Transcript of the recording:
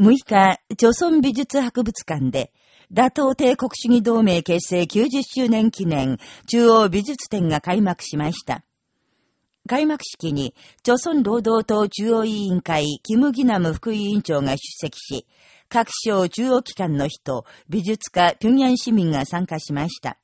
6日、朝鮮美術博物館で、打倒帝国主義同盟結成90周年記念中央美術展が開幕しました。開幕式に、朝鮮労働党中央委員会、キム・ギナム副委員長が出席し、各省中央機関の人、美術家、平壌市民が参加しました。